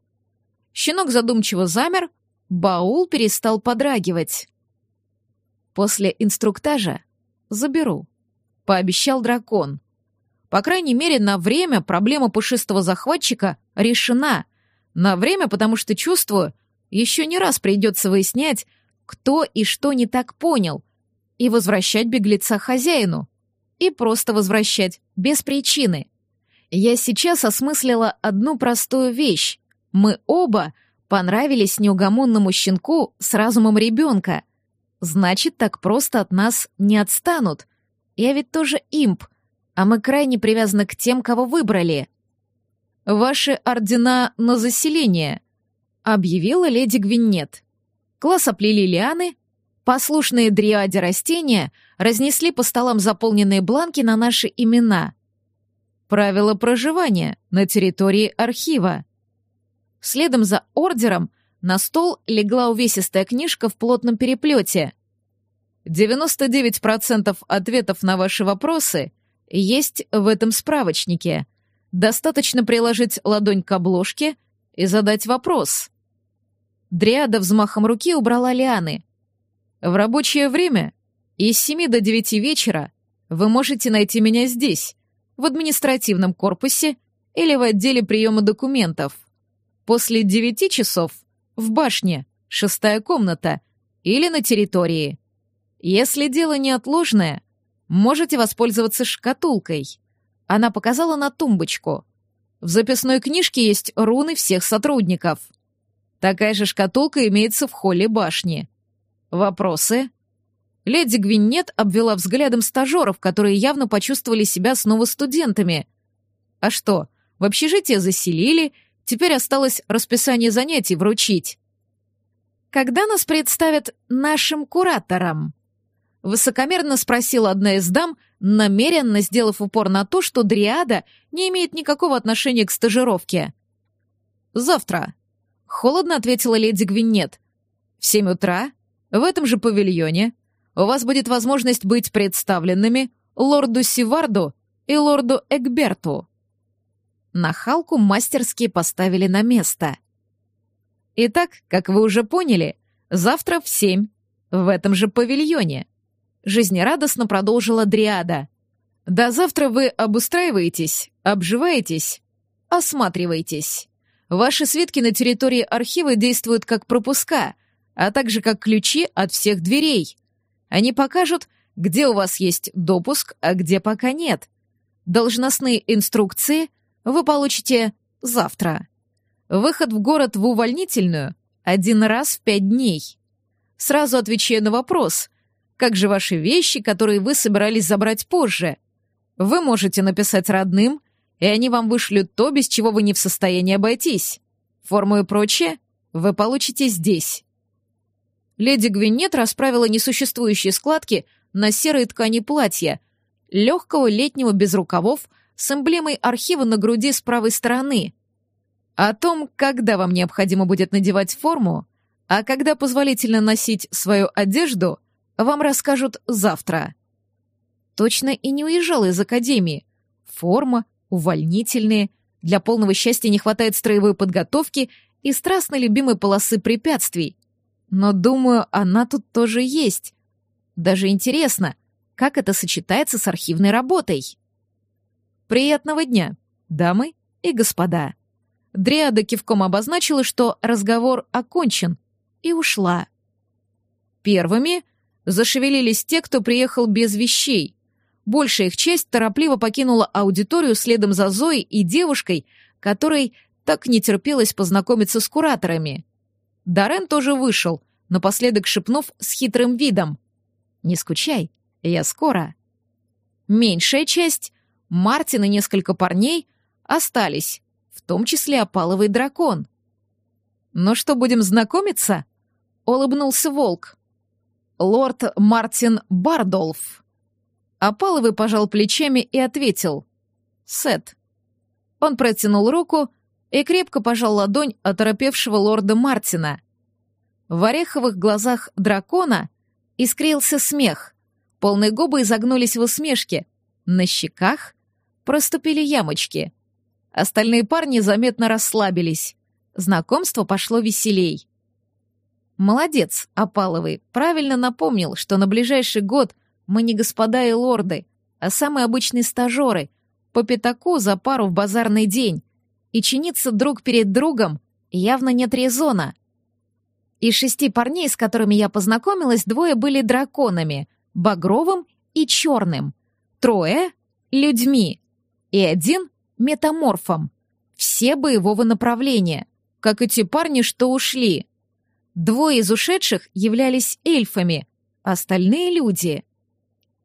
Щенок задумчиво замер, баул перестал подрагивать. «После инструктажа заберу», — пообещал дракон. По крайней мере, на время проблема пушистого захватчика решена. На время, потому что чувствую, еще не раз придется выяснять, кто и что не так понял, и возвращать беглеца хозяину и просто возвращать, без причины. Я сейчас осмыслила одну простую вещь. Мы оба понравились неугомонному щенку с разумом ребенка. Значит, так просто от нас не отстанут. Я ведь тоже имп, а мы крайне привязаны к тем, кого выбрали. Ваши ордена на заселение, объявила леди Гвинет. Класс оплели лианы, послушные дриаде растения разнесли по столам заполненные бланки на наши имена. Правила проживания на территории архива. Следом за ордером на стол легла увесистая книжка в плотном переплете. 99% ответов на ваши вопросы есть в этом справочнике. Достаточно приложить ладонь к обложке и задать вопрос. Дриада взмахом руки убрала лианы. В рабочее время и с семи до девяти вечера вы можете найти меня здесь, в административном корпусе или в отделе приема документов. После девяти часов в башне, шестая комната, или на территории. Если дело неотложное, можете воспользоваться шкатулкой. Она показала на тумбочку. В записной книжке есть руны всех сотрудников. Такая же шкатулка имеется в холле башни. Вопросы? Леди Гвинет обвела взглядом стажеров, которые явно почувствовали себя снова студентами. А что, в общежитие заселили, теперь осталось расписание занятий вручить. «Когда нас представят нашим кураторам?» Высокомерно спросила одна из дам, намеренно сделав упор на то, что Дриада не имеет никакого отношения к стажировке. «Завтра», — холодно ответила леди Гвинет. «В семь утра, в этом же павильоне, у вас будет возможность быть представленными лорду Сиварду и лорду Эгберту. Нахалку мастерски поставили на место. Итак, как вы уже поняли, завтра в семь в этом же павильоне. Жизнерадостно продолжила Дриада. До завтра вы обустраиваетесь, обживаетесь, осматриваетесь. Ваши свитки на территории архива действуют как пропуска, а также как ключи от всех дверей. Они покажут, где у вас есть допуск, а где пока нет. Должностные инструкции вы получите завтра. Выход в город в увольнительную один раз в пять дней. Сразу отвечаю на вопрос. Как же ваши вещи, которые вы собирались забрать позже? Вы можете написать родным, и они вам вышлют то, без чего вы не в состоянии обойтись. Форму и прочее вы получите здесь. Леди Гвинет расправила несуществующие складки на серой ткани платья, легкого летнего без рукавов, с эмблемой архива на груди с правой стороны. О том, когда вам необходимо будет надевать форму, а когда позволительно носить свою одежду, вам расскажут завтра. Точно и не уезжала из академии. Форма, увольнительные, для полного счастья не хватает строевой подготовки и страстно любимой полосы препятствий. Но, думаю, она тут тоже есть. Даже интересно, как это сочетается с архивной работой. Приятного дня, дамы и господа. Дриада кивком обозначила, что разговор окончен, и ушла. Первыми зашевелились те, кто приехал без вещей. Большая их часть торопливо покинула аудиторию следом за Зоей и девушкой, которой так не терпелось познакомиться с кураторами. Дарен тоже вышел, напоследок шепнув с хитрым видом. «Не скучай, я скоро». Меньшая часть, Мартин и несколько парней, остались, в том числе опаловый дракон. «Ну что, будем знакомиться?» — улыбнулся волк. «Лорд Мартин Бардолф». Опаловый пожал плечами и ответил. «Сет». Он протянул руку и крепко пожал ладонь оторопевшего лорда Мартина. В ореховых глазах дракона искрился смех. Полные губы изогнулись в усмешке. На щеках проступили ямочки. Остальные парни заметно расслабились. Знакомство пошло веселей. Молодец, Опаловый, правильно напомнил, что на ближайший год мы не господа и лорды, а самые обычные стажеры, по пятаку за пару в базарный день. И чиниться друг перед другом явно нет резона. Из шести парней, с которыми я познакомилась, двое были драконами, багровым и черным. Трое — людьми. И один — метаморфом. Все боевого направления, как и те парни, что ушли. Двое из ушедших являлись эльфами, остальные — люди.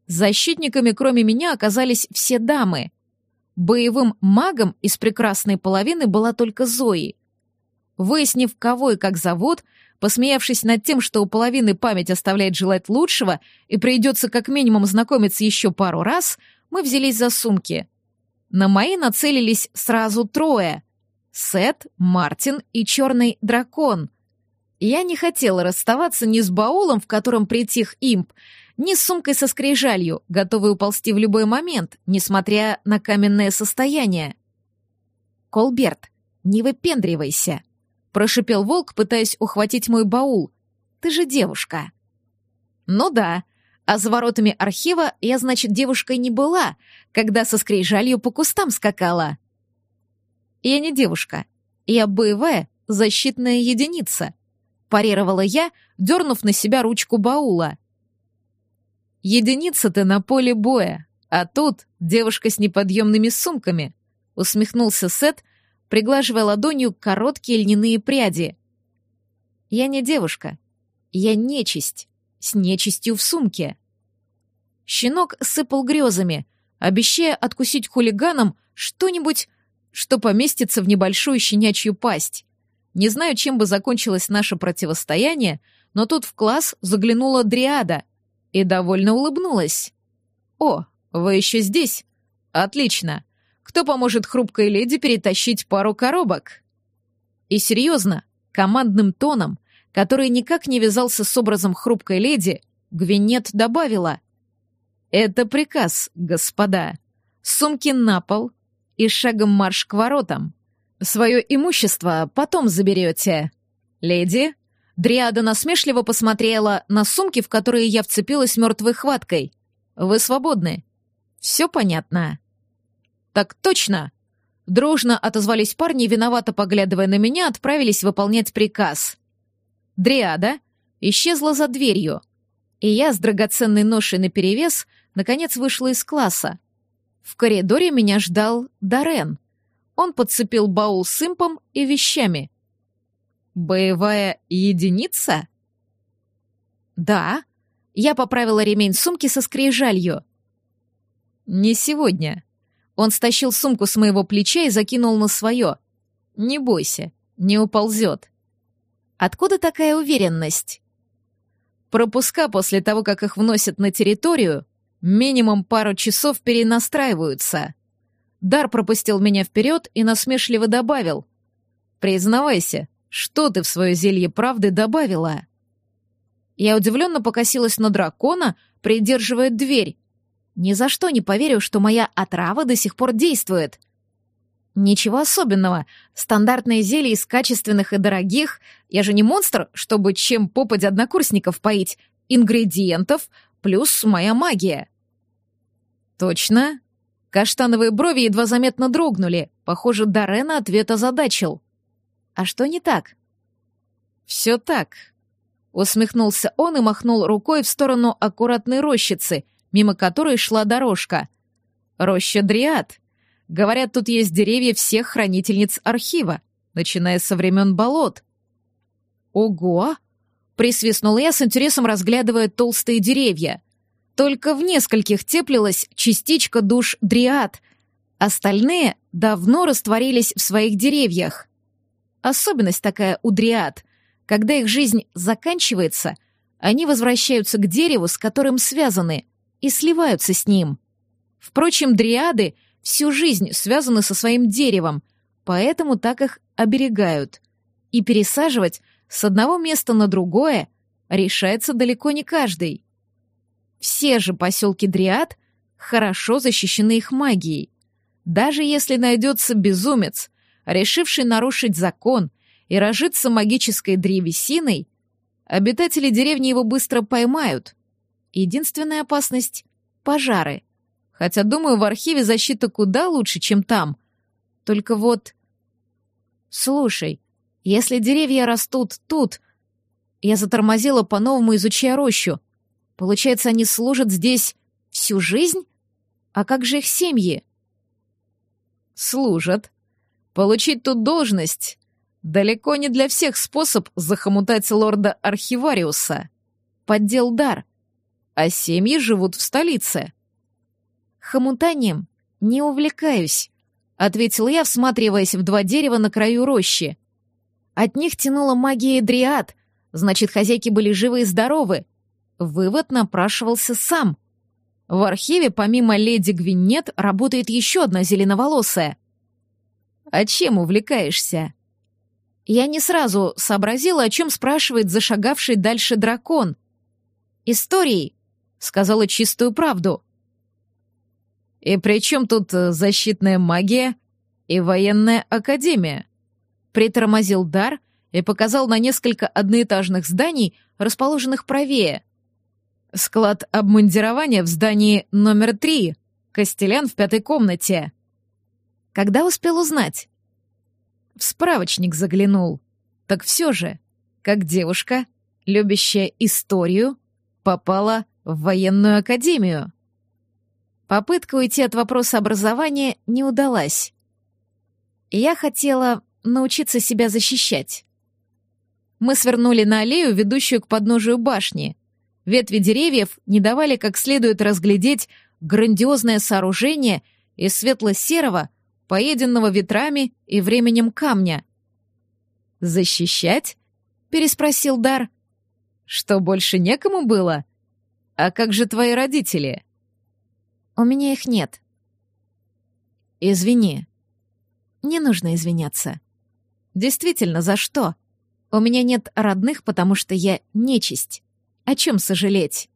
Защитниками, кроме меня, оказались все дамы. Боевым магом из прекрасной половины была только Зои. Выяснив, кого и как зовут, Посмеявшись над тем, что у половины память оставляет желать лучшего и придется как минимум знакомиться еще пару раз, мы взялись за сумки. На мои нацелились сразу трое — Сет, Мартин и Черный Дракон. Я не хотела расставаться ни с баулом, в котором притих имп, ни с сумкой со скрижалью, готовой уползти в любой момент, несмотря на каменное состояние. «Колберт, не выпендривайся!» прошипел волк, пытаясь ухватить мой баул. «Ты же девушка». «Ну да, а за воротами архива я, значит, девушкой не была, когда со скрижалью по кустам скакала». «Я не девушка. Я боевая защитная единица», — парировала я, дернув на себя ручку баула. «Единица ты на поле боя, а тут девушка с неподъемными сумками», — усмехнулся Сет, приглаживая ладонью короткие льняные пряди. «Я не девушка. Я нечисть. С нечистью в сумке». Щенок сыпал грезами, обещая откусить хулиганам что-нибудь, что поместится в небольшую щенячью пасть. Не знаю, чем бы закончилось наше противостояние, но тут в класс заглянула Дриада и довольно улыбнулась. «О, вы еще здесь? Отлично. Кто поможет хрупкой леди перетащить пару коробок? И серьезно, командным тоном, который никак не вязался с образом хрупкой леди, Гвинет добавила. «Это приказ, господа. Сумки на пол и шагом марш к воротам. Свое имущество потом заберете. Леди, Дриада насмешливо посмотрела на сумки, в которые я вцепилась мертвой хваткой. Вы свободны. Все понятно. Так точно. Дружно отозвались парни, виновато поглядывая на меня, отправились выполнять приказ. Дриада исчезла за дверью, и я с драгоценной ношей наперевес наконец вышла из класса. В коридоре меня ждал Дарен. Он подцепил баул с импом и вещами. «Боевая единица?» «Да». Я поправила ремень сумки со скрижалью. «Не сегодня». Он стащил сумку с моего плеча и закинул на свое. «Не бойся, не уползет». «Откуда такая уверенность?» Пропуска после того, как их вносят на территорию, минимум пару часов перенастраиваются. Дар пропустил меня вперед и насмешливо добавил. «Признавайся, что ты в свое зелье правды добавила?» Я удивленно покосилась на дракона, придерживая дверь. Ни за что не поверю, что моя отрава до сих пор действует. Ничего особенного. Стандартные зелья из качественных и дорогих. Я же не монстр, чтобы чем попадь однокурсников поить. Ингредиентов плюс моя магия. Точно? Каштановые брови едва заметно дрогнули. Похоже, Дарена ответ озадачил. А что не так? Все так. Усмехнулся он и махнул рукой в сторону аккуратной рощицы, мимо которой шла дорожка. Роща Дриад. Говорят, тут есть деревья всех хранительниц архива, начиная со времен болот. Ого! Присвистнул я с интересом, разглядывая толстые деревья. Только в нескольких теплилась частичка душ дриад. Остальные давно растворились в своих деревьях. Особенность такая у дриад. Когда их жизнь заканчивается, они возвращаются к дереву, с которым связаны, и сливаются с ним. Впрочем, дриады — всю жизнь связаны со своим деревом, поэтому так их оберегают. И пересаживать с одного места на другое решается далеко не каждый. Все же поселки Дриад хорошо защищены их магией. Даже если найдется безумец, решивший нарушить закон и разжиться магической древесиной, обитатели деревни его быстро поймают. Единственная опасность — пожары. Хотя, думаю, в архиве защита куда лучше, чем там. Только вот... Слушай, если деревья растут тут... Я затормозила по-новому, изучая рощу. Получается, они служат здесь всю жизнь? А как же их семьи? Служат. Получить тут должность — далеко не для всех способ захомутать лорда Архивариуса. Поддел дар. А семьи живут в столице. «Хомутанием не увлекаюсь», — ответил я, всматриваясь в два дерева на краю рощи. От них тянула магия дриад, значит, хозяйки были живы и здоровы. Вывод напрашивался сам. В архиве помимо леди Гвинет работает еще одна зеленоволосая. «А чем увлекаешься?» Я не сразу сообразила, о чем спрашивает зашагавший дальше дракон. «Историей», — сказала чистую правду. И при чем тут э, защитная магия и военная академия? Притормозил дар и показал на несколько одноэтажных зданий, расположенных правее. Склад обмундирования в здании номер три, Костелян в пятой комнате. Когда успел узнать? В справочник заглянул. Так все же, как девушка, любящая историю, попала в военную академию. Попытка уйти от вопроса образования не удалась. Я хотела научиться себя защищать. Мы свернули на аллею, ведущую к подножию башни. Ветви деревьев не давали как следует разглядеть грандиозное сооружение из светло-серого, поеденного ветрами и временем камня. «Защищать?» — переспросил Дар. «Что, больше некому было? А как же твои родители?» У меня их нет. Извини. Не нужно извиняться. Действительно, за что? У меня нет родных, потому что я нечисть. О чем сожалеть?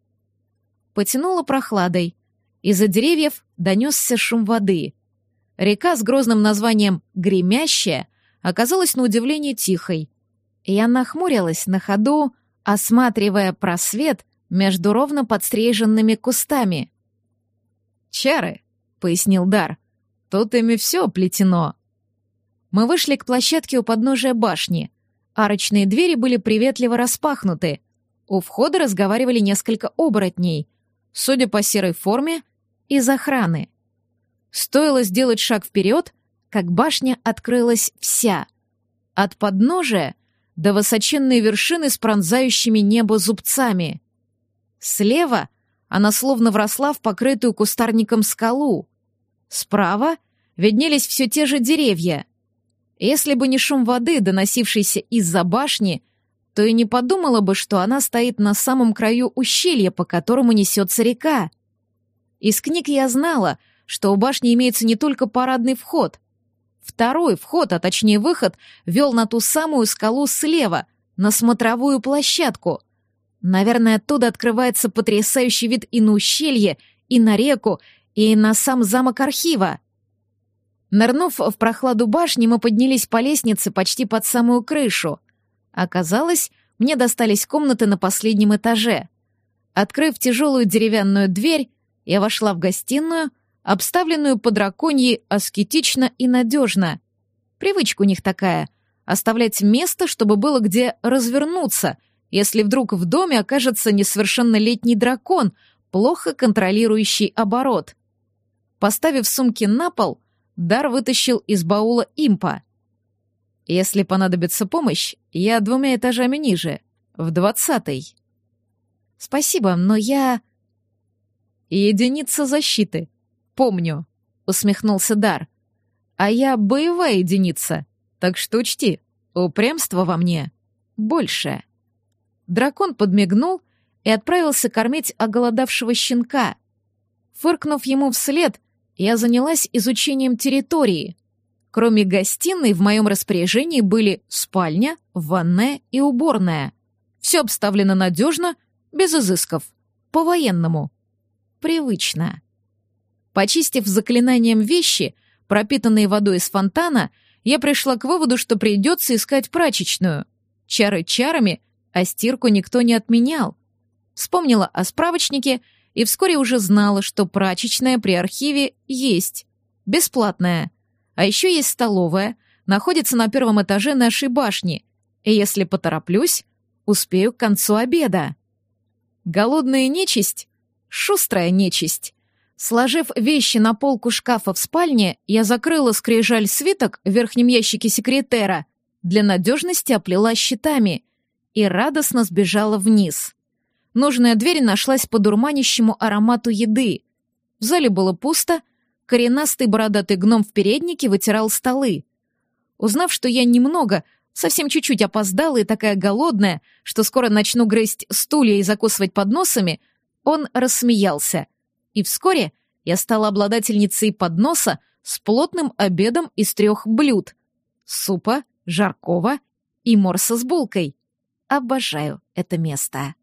Потянуло прохладой. Из-за деревьев донесся шум воды. Река с грозным названием «Гремящая» оказалась на удивление тихой. Я нахмурилась на ходу, осматривая просвет между ровно подстриженными кустами. «Чары», — пояснил Дар, — «тут ими все плетено». Мы вышли к площадке у подножия башни. Арочные двери были приветливо распахнуты. У входа разговаривали несколько оборотней, судя по серой форме, из охраны. Стоило сделать шаг вперед, как башня открылась вся. От подножия до высоченной вершины с пронзающими небо зубцами. Слева она словно вросла в покрытую кустарником скалу. Справа виднелись все те же деревья. Если бы не шум воды, доносившийся из-за башни, то и не подумала бы, что она стоит на самом краю ущелья, по которому несется река. Из книг я знала, что у башни имеется не только парадный вход. Второй вход, а точнее выход, вел на ту самую скалу слева, на смотровую площадку. Наверное, оттуда открывается потрясающий вид и на ущелье, и на реку, и на сам замок архива. Нырнув в прохладу башни, мы поднялись по лестнице почти под самую крышу. Оказалось, мне достались комнаты на последнем этаже. Открыв тяжелую деревянную дверь, я вошла в гостиную, обставленную по драконьи аскетично и надежно. Привычка у них такая — оставлять место, чтобы было где развернуться, если вдруг в доме окажется несовершеннолетний дракон, плохо контролирующий оборот. Поставив сумки на пол, Дар вытащил из баула импа. «Если понадобится помощь, я двумя этажами ниже, в двадцатый». «Спасибо, но я...» «Единица защиты», помню», — усмехнулся Дар. «А я боевая единица, так что учти, упрямство во мне больше». Дракон подмигнул и отправился кормить оголодавшего щенка. Фыркнув ему вслед, я занялась изучением территории. Кроме гостиной, в моем распоряжении были спальня, ванная и уборная. Все обставлено надежно, без изысков, по-военному. Привычно. Почистив заклинанием вещи, пропитанные водой из фонтана, я пришла к выводу, что придется искать прачечную. Чары чарами, а стирку никто не отменял. Вспомнила о справочнике и вскоре уже знала, что прачечная при архиве есть. Бесплатная. А еще есть столовая, находится на первом этаже нашей башни. И если потороплюсь, успею к концу обеда. Голодная нечисть — шустрая нечисть. Сложив вещи на полку шкафа в спальне, я закрыла скрижаль свиток в верхнем ящике секретера, для надежности оплела щитами и радостно сбежала вниз. Нужная дверь нашлась по дурманящему аромату еды. В зале было пусто, коренастый бородатый гном в переднике вытирал столы. Узнав, что я немного, совсем чуть-чуть опоздала и такая голодная, что скоро начну грызть стулья и закусывать подносами, он рассмеялся — и вскоре я стала обладательницей подноса с плотным обедом из трех блюд — супа, жаркого и морса с булкой. Обожаю это место.